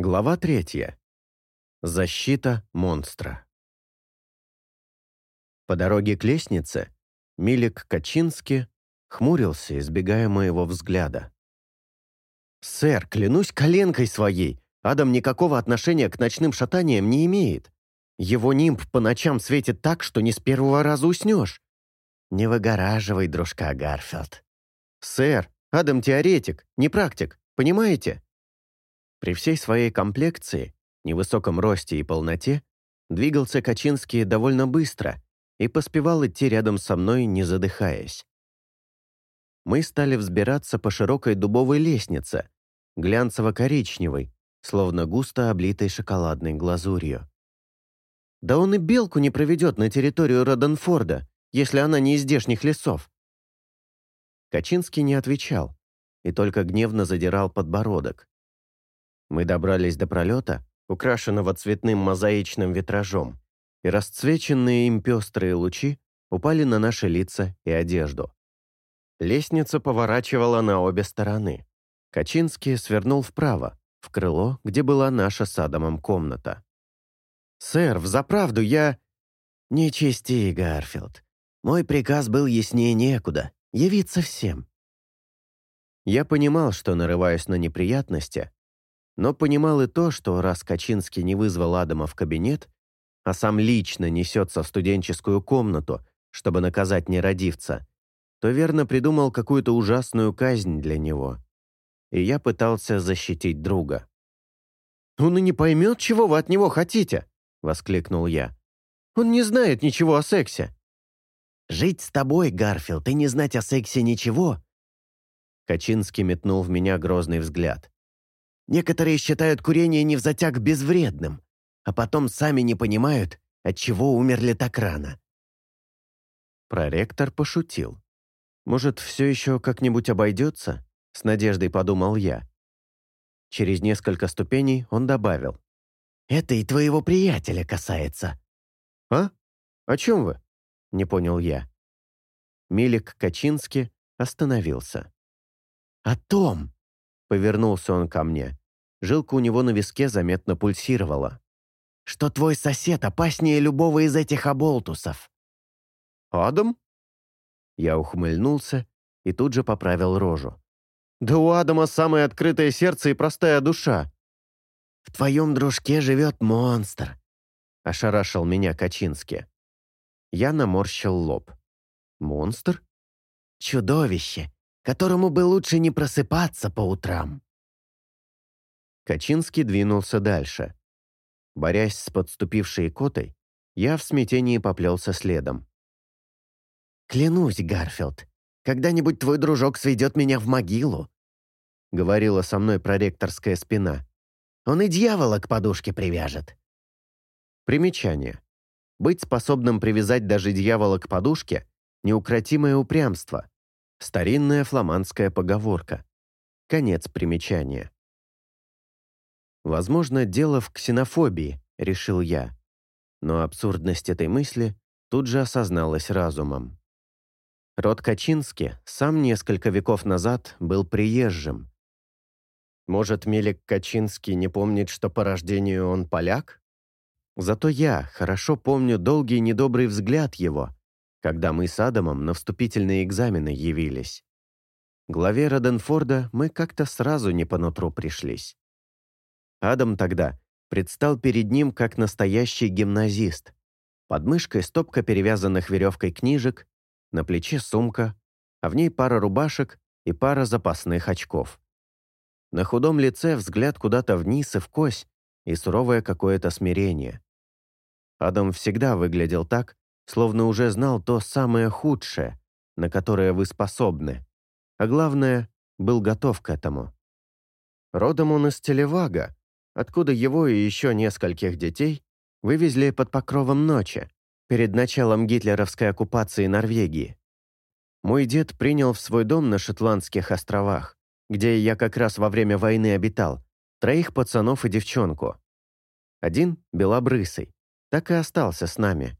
Глава третья. Защита монстра. По дороге к лестнице Милик Качински хмурился, избегая моего взгляда. «Сэр, клянусь коленкой своей, Адам никакого отношения к ночным шатаниям не имеет. Его нимб по ночам светит так, что не с первого раза уснешь. Не выгораживай, дружка Гарфилд. Сэр, Адам теоретик, не практик, понимаете?» При всей своей комплекции, невысоком росте и полноте, двигался Качинский довольно быстро и поспевал идти рядом со мной, не задыхаясь. Мы стали взбираться по широкой дубовой лестнице, глянцево-коричневой, словно густо облитой шоколадной глазурью. «Да он и белку не проведет на территорию Роденфорда, если она не из здешних лесов». Качинский не отвечал и только гневно задирал подбородок. Мы добрались до пролета, украшенного цветным мозаичным витражом, и расцвеченные им пестрые лучи упали на наши лица и одежду. Лестница поворачивала на обе стороны. Качинский свернул вправо, в крыло, где была наша с Адамом комната. «Сэр, взаправду я...» «Не чести, Гарфилд. Мой приказ был яснее некуда. Явиться всем». Я понимал, что нарываюсь на неприятности, но понимал и то, что раз Качинский не вызвал Адама в кабинет, а сам лично несется в студенческую комнату, чтобы наказать нерадивца, то верно придумал какую-то ужасную казнь для него. И я пытался защитить друга. «Он и не поймет, чего вы от него хотите!» — воскликнул я. «Он не знает ничего о сексе!» «Жить с тобой, Гарфилд, и не знать о сексе ничего!» Качинский метнул в меня грозный взгляд. Некоторые считают курение невзатяг безвредным, а потом сами не понимают, от чего умерли так рано. Проректор пошутил. «Может, все еще как-нибудь обойдется?» — с надеждой подумал я. Через несколько ступеней он добавил. «Это и твоего приятеля касается». «А? О чем вы?» — не понял я. Милик Качински остановился. «О том!» — повернулся он ко мне. Жилка у него на виске заметно пульсировала. «Что твой сосед опаснее любого из этих оболтусов?» «Адам?» Я ухмыльнулся и тут же поправил рожу. «Да у Адама самое открытое сердце и простая душа». «В твоем дружке живет монстр», — ошарашил меня Качински. Я наморщил лоб. «Монстр?» «Чудовище, которому бы лучше не просыпаться по утрам». Качинский двинулся дальше. Борясь с подступившей котой, я в смятении поплелся следом. «Клянусь, Гарфилд, когда-нибудь твой дружок сведет меня в могилу», — говорила со мной проректорская спина. «Он и дьявола к подушке привяжет». Примечание. Быть способным привязать даже дьявола к подушке — неукротимое упрямство. Старинная фламандская поговорка. Конец примечания. Возможно, дело в ксенофобии, решил я. Но абсурдность этой мысли тут же осозналась разумом. Род Качински сам несколько веков назад был приезжим. Может, Мелик Качинский не помнит, что по рождению он поляк? Зато я хорошо помню долгий недобрый взгляд его, когда мы с Адамом на вступительные экзамены явились. Главе Роденфорда мы как-то сразу не по нутру пришлись. Адам тогда предстал перед ним как настоящий гимназист. Под мышкой стопка перевязанных веревкой книжек, на плече сумка, а в ней пара рубашек и пара запасных очков. На худом лице взгляд куда-то вниз и вкось и суровое какое-то смирение. Адам всегда выглядел так, словно уже знал то самое худшее, на которое вы способны, а главное, был готов к этому. Родом он из Телевага, откуда его и еще нескольких детей вывезли под покровом ночи, перед началом гитлеровской оккупации Норвегии. Мой дед принял в свой дом на Шотландских островах, где я как раз во время войны обитал, троих пацанов и девчонку. Один, белобрысый, так и остался с нами.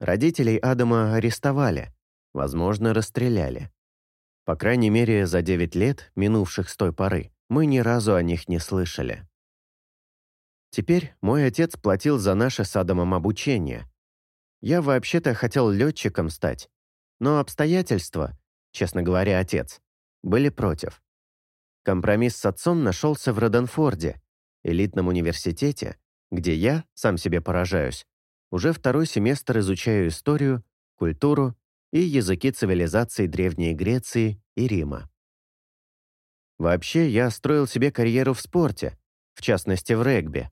Родителей Адама арестовали, возможно, расстреляли. По крайней мере, за 9 лет, минувших с той поры, мы ни разу о них не слышали. Теперь мой отец платил за наше с Адамом обучение. Я вообще-то хотел летчиком стать, но обстоятельства, честно говоря, отец, были против. Компромисс с отцом нашелся в Роденфорде, элитном университете, где я, сам себе поражаюсь, уже второй семестр изучаю историю, культуру и языки цивилизаций Древней Греции и Рима. Вообще, я строил себе карьеру в спорте, в частности, в регби.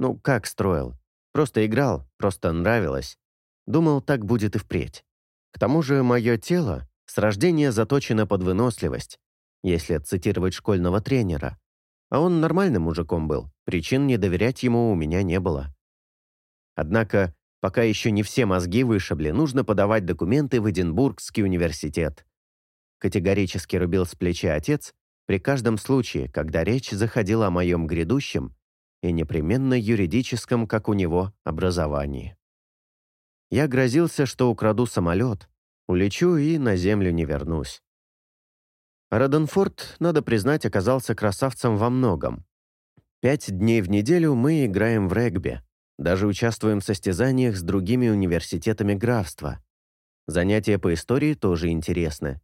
Ну, как строил? Просто играл, просто нравилось. Думал, так будет и впредь. К тому же мое тело с рождения заточено под выносливость, если цитировать школьного тренера. А он нормальным мужиком был, причин не доверять ему у меня не было. Однако, пока еще не все мозги вышибли, нужно подавать документы в Эдинбургский университет. Категорически рубил с плеча отец при каждом случае, когда речь заходила о моем грядущем и непременно юридическом, как у него, образовании. Я грозился, что украду самолет, улечу и на землю не вернусь. Роденфорд, надо признать, оказался красавцем во многом. Пять дней в неделю мы играем в регби, даже участвуем в состязаниях с другими университетами графства. Занятия по истории тоже интересны.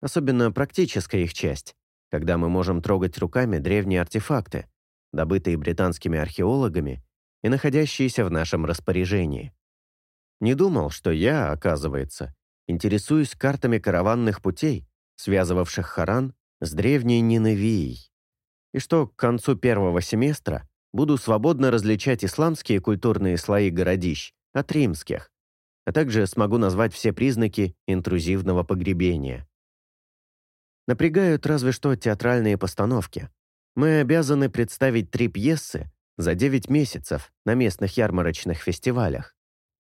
Особенно практическая их часть, когда мы можем трогать руками древние артефакты, добытые британскими археологами и находящиеся в нашем распоряжении. Не думал, что я, оказывается, интересуюсь картами караванных путей, связывавших Харан с древней Ниневией, и что к концу первого семестра буду свободно различать исламские культурные слои городищ от римских, а также смогу назвать все признаки интрузивного погребения. Напрягают разве что театральные постановки. Мы обязаны представить три пьесы за 9 месяцев на местных ярмарочных фестивалях.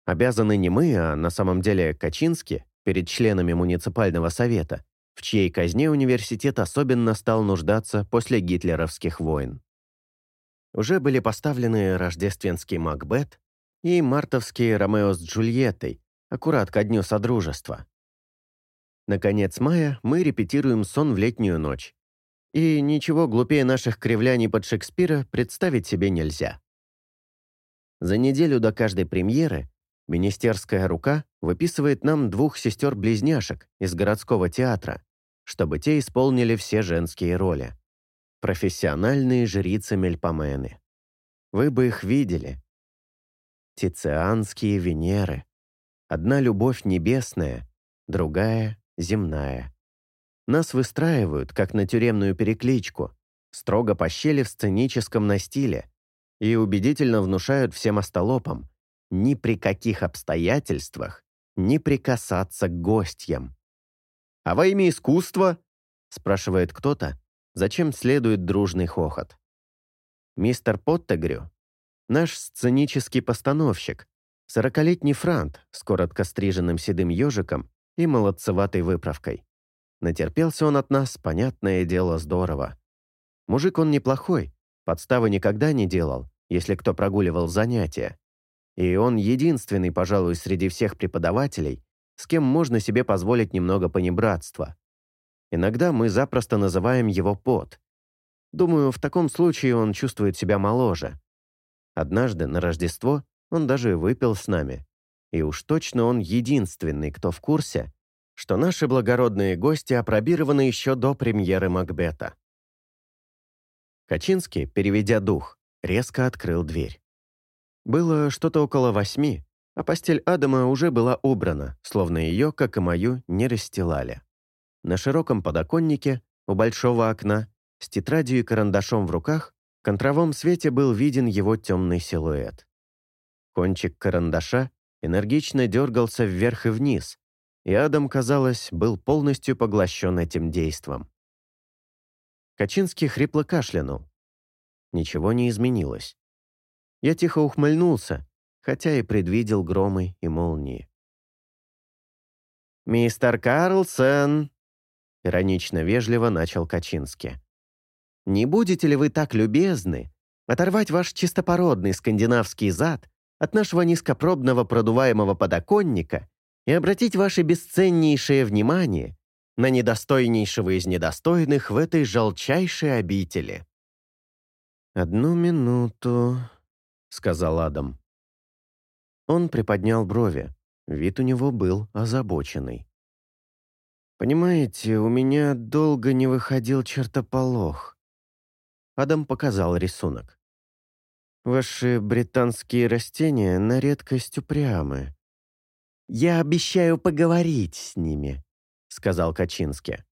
Обязаны не мы, а на самом деле Качински перед членами муниципального совета, в чьей казне университет особенно стал нуждаться после гитлеровских войн уже были поставлены рождественский Макбет и мартовский Ромео с Джульеттой, аккурат ко дню Содружества. Наконец мая мы репетируем сон в летнюю ночь. И ничего глупее наших кривляний под Шекспира представить себе нельзя. За неделю до каждой премьеры министерская рука выписывает нам двух сестер-близняшек из городского театра, чтобы те исполнили все женские роли. Профессиональные жрицы-мельпомены. Вы бы их видели. Тицианские Венеры. Одна любовь небесная, другая — земная. Нас выстраивают, как на тюремную перекличку, строго по щели в сценическом настиле и убедительно внушают всем остолопам ни при каких обстоятельствах не прикасаться к гостям. «А во имя искусства?» — спрашивает кто-то, зачем следует дружный хохот. Мистер Поттегрю, наш сценический постановщик, сорокалетний франт с коротко стриженным седым ежиком и молодцеватой выправкой. Натерпелся он от нас, понятное дело, здорово. Мужик он неплохой, подставы никогда не делал, если кто прогуливал занятия. И он единственный, пожалуй, среди всех преподавателей, с кем можно себе позволить немного понебратства. Иногда мы запросто называем его пот. Думаю, в таком случае он чувствует себя моложе. Однажды на Рождество он даже выпил с нами. И уж точно он единственный, кто в курсе, что наши благородные гости опробированы еще до премьеры Макбета. Качинский, переведя дух, резко открыл дверь. Было что-то около восьми, а постель Адама уже была убрана, словно ее, как и мою, не расстилали. На широком подоконнике, у большого окна, с тетрадью и карандашом в руках, в контровом свете был виден его темный силуэт. Кончик карандаша энергично дергался вверх и вниз, и Адам, казалось, был полностью поглощен этим действом. Качинский хрипло кашлянул. Ничего не изменилось. Я тихо ухмыльнулся, хотя и предвидел громы и молнии. «Мистер Карлсон!» Иронично вежливо начал Качински. «Не будете ли вы так любезны оторвать ваш чистопородный скандинавский зад от нашего низкопробного продуваемого подоконника и обратить ваше бесценнейшее внимание на недостойнейшего из недостойных в этой жалчайшей обители?» «Одну минуту», сказал Адам. Он приподнял брови. Вид у него был озабоченный. «Понимаете, у меня долго не выходил чертополох». Адам показал рисунок. «Ваши британские растения на редкость упрямы». «Я обещаю поговорить с ними», — сказал Качински.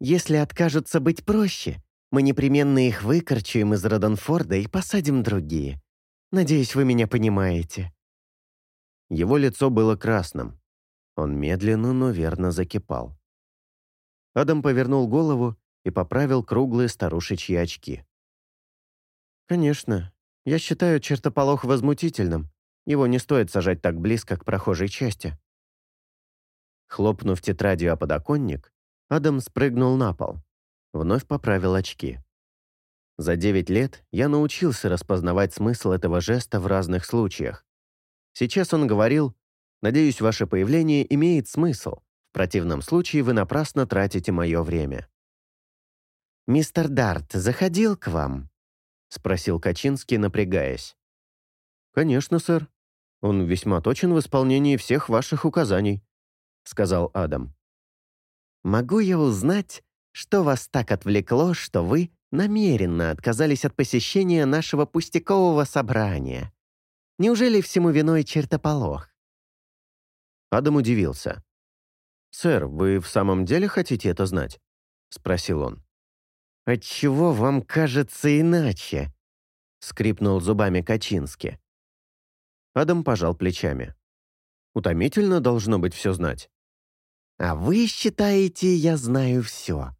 «Если откажутся быть проще, мы непременно их выкорчуем из Роденфорда и посадим другие. Надеюсь, вы меня понимаете». Его лицо было красным. Он медленно, но верно закипал. Адам повернул голову и поправил круглые старушечьи очки. «Конечно. Я считаю чертополох возмутительным. Его не стоит сажать так близко к прохожей части». Хлопнув тетрадью о подоконник, Адам спрыгнул на пол. Вновь поправил очки. За девять лет я научился распознавать смысл этого жеста в разных случаях. Сейчас он говорил, «Надеюсь, ваше появление имеет смысл. В противном случае вы напрасно тратите мое время». «Мистер Дарт заходил к вам?» — спросил Качинский, напрягаясь. «Конечно, сэр. Он весьма точен в исполнении всех ваших указаний», — сказал Адам. «Могу я узнать, что вас так отвлекло, что вы намеренно отказались от посещения нашего пустякового собрания?» Неужели всему виной чертополох?» Адам удивился. «Сэр, вы в самом деле хотите это знать?» — спросил он. «Отчего вам кажется иначе?» — скрипнул зубами Качински. Адам пожал плечами. «Утомительно должно быть все знать». «А вы считаете, я знаю все?»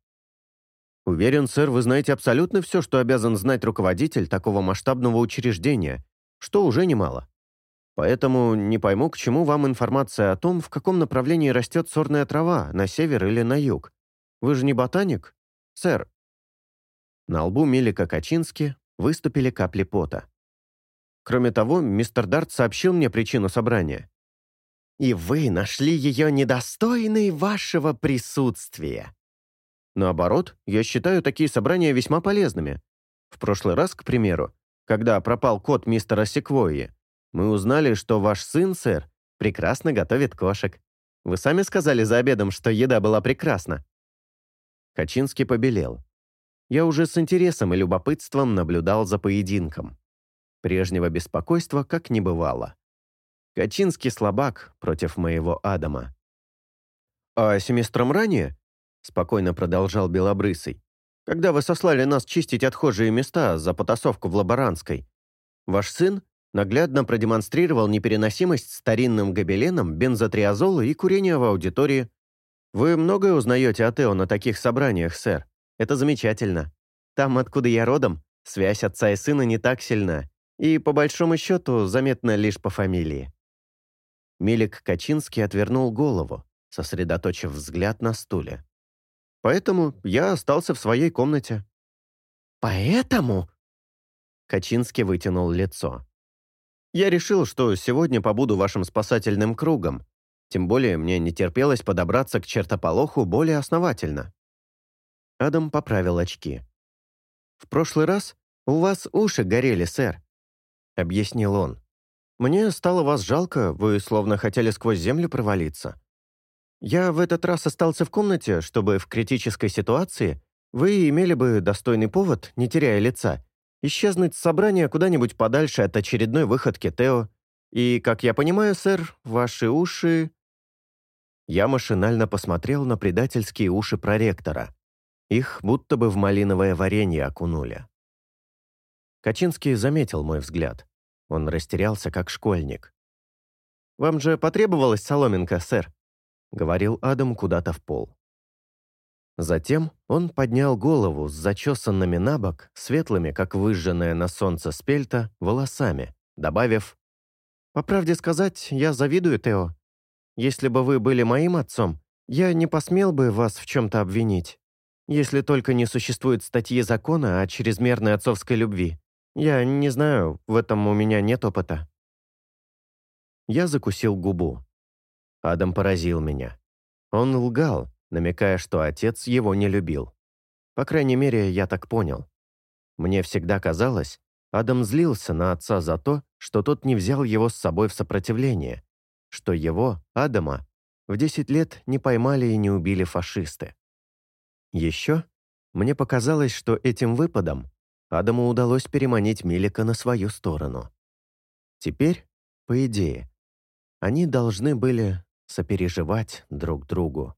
«Уверен, сэр, вы знаете абсолютно все, что обязан знать руководитель такого масштабного учреждения, что уже немало. Поэтому не пойму, к чему вам информация о том, в каком направлении растет сорная трава, на север или на юг. Вы же не ботаник, сэр?» На лбу Мелика Качински выступили капли пота. Кроме того, мистер Дарт сообщил мне причину собрания. «И вы нашли ее недостойной вашего присутствия». Наоборот, я считаю такие собрания весьма полезными. В прошлый раз, к примеру, когда пропал кот мистера Секвойи, мы узнали, что ваш сын, сэр, прекрасно готовит кошек. Вы сами сказали за обедом, что еда была прекрасна». Качинский побелел. Я уже с интересом и любопытством наблюдал за поединком. Прежнего беспокойства как не бывало. Качинский слабак против моего Адама. «А семестром ранее?» — спокойно продолжал Белобрысый когда вы сослали нас чистить отхожие места за потасовку в Лаборанской. Ваш сын наглядно продемонстрировал непереносимость старинным гобеленам бензотриазола и курения в аудитории. Вы многое узнаете о Тео на таких собраниях, сэр. Это замечательно. Там, откуда я родом, связь отца и сына не так сильна, и, по большому счету, заметна лишь по фамилии. Мелик Качинский отвернул голову, сосредоточив взгляд на стуле. Поэтому я остался в своей комнате». «Поэтому?» Качинский вытянул лицо. «Я решил, что сегодня побуду вашим спасательным кругом. Тем более мне не терпелось подобраться к чертополоху более основательно». Адам поправил очки. «В прошлый раз у вас уши горели, сэр», — объяснил он. «Мне стало вас жалко, вы словно хотели сквозь землю провалиться. Я в этот раз остался в комнате, чтобы в критической ситуации вы имели бы достойный повод, не теряя лица, исчезнуть с собрания куда-нибудь подальше от очередной выходки Тео. И, как я понимаю, сэр, ваши уши...» Я машинально посмотрел на предательские уши проректора. Их будто бы в малиновое варенье окунули. Качинский заметил мой взгляд. Он растерялся, как школьник. «Вам же потребовалась соломинка, сэр?» — говорил Адам куда-то в пол. Затем он поднял голову с зачесанными на бок, светлыми, как выжженная на солнце спельта, волосами, добавив «По правде сказать, я завидую Тео. Если бы вы были моим отцом, я не посмел бы вас в чем-то обвинить. Если только не существует статьи закона о чрезмерной отцовской любви. Я не знаю, в этом у меня нет опыта». Я закусил губу. Адам поразил меня. Он лгал, намекая, что отец его не любил. По крайней мере, я так понял. Мне всегда казалось, Адам злился на отца за то, что тот не взял его с собой в сопротивление, что его, Адама, в 10 лет не поймали и не убили фашисты. Еще мне показалось, что этим выпадом Адаму удалось переманить Милика на свою сторону. Теперь, по идее, они должны были сопереживать друг другу.